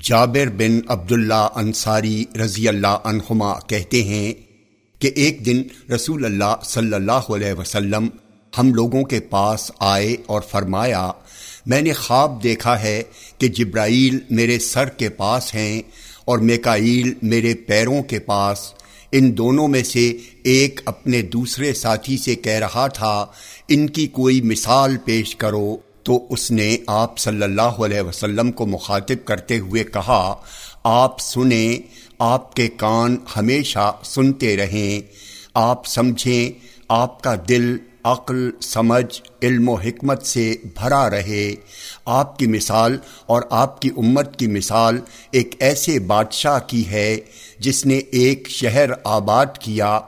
جابر بن عبداللہ انصاری رضی اللہ عنہما کہتے ہیں کہ ایک دن رسول اللہ صلی اللہ علیہ وسلم ہم لوگوں کے پاس آئے اور فرمایا، میں نے خواب دیکھا ہے کہ جبرائیل میرے سر کے پاس ہیں اور میکائیل میرے پیروں کے پاس۔ ان دونوں میں سے ایک اپنے دوسرے ساتھی سے کہہ رہا تھا، ان کی کوئی مثال پیش کرو۔ تو اس نے آپ صلی اللہ علیہ وسلم کو مخاطب کرتے ہوئے کہا، آپ سنیں، آپ کے کان ہمیشہ سنتے رہیں، آپ سمجھیں، آپ کا دل، عقل، سمجھ، علم و حکمت سے بھرا رہے۔ آپ کی مثال اور آپ کی امت کی مثال ایک ایسے بادشاہ کی ہے جس نے ایک شہر آباد کیا،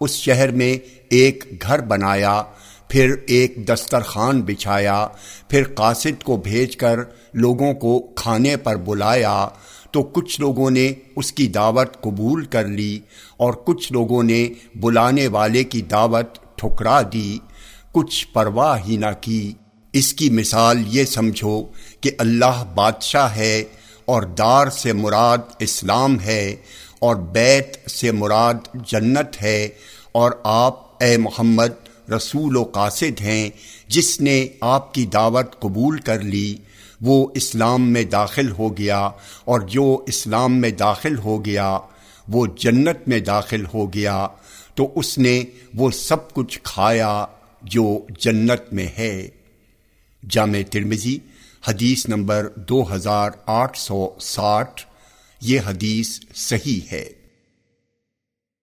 اس شہر میں ایک گھر بنایا۔ پھر ایک دسترخوان بچھایا، پھر قاصد کو بھیج کر لوگوں کو کھانے پر بلایا۔ تو کچھ لوگوں نے اس کی دعوت قبول کر لی اور کچھ لوگوں نے بلانے والے کی دعوت ٹھکرا دی۔ کچھ پرواہ ہی نہ کی۔ اس کی مثال یہ سمجھو کہ اللہ بادشاہ ہے اور دار سے مراد اسلام ہے اور بیت سے مراد جنت ہے اور آپ اے محمد رسول و قاصد ہیں، جس نے آپ کی دعوت قبول کر لی، وہ اسلام میں داخل ہو گیا اور جو اسلام میں داخل ہو گیا، وہ جنت میں داخل ہو گیا، تو اس نے وہ سب کچھ کھایا جو جنت میں ہے۔ جامع ترمزی حدیث نمبر دو ہزار آٹھ سو ساٹھ، یہ حدیث صحیح ہے۔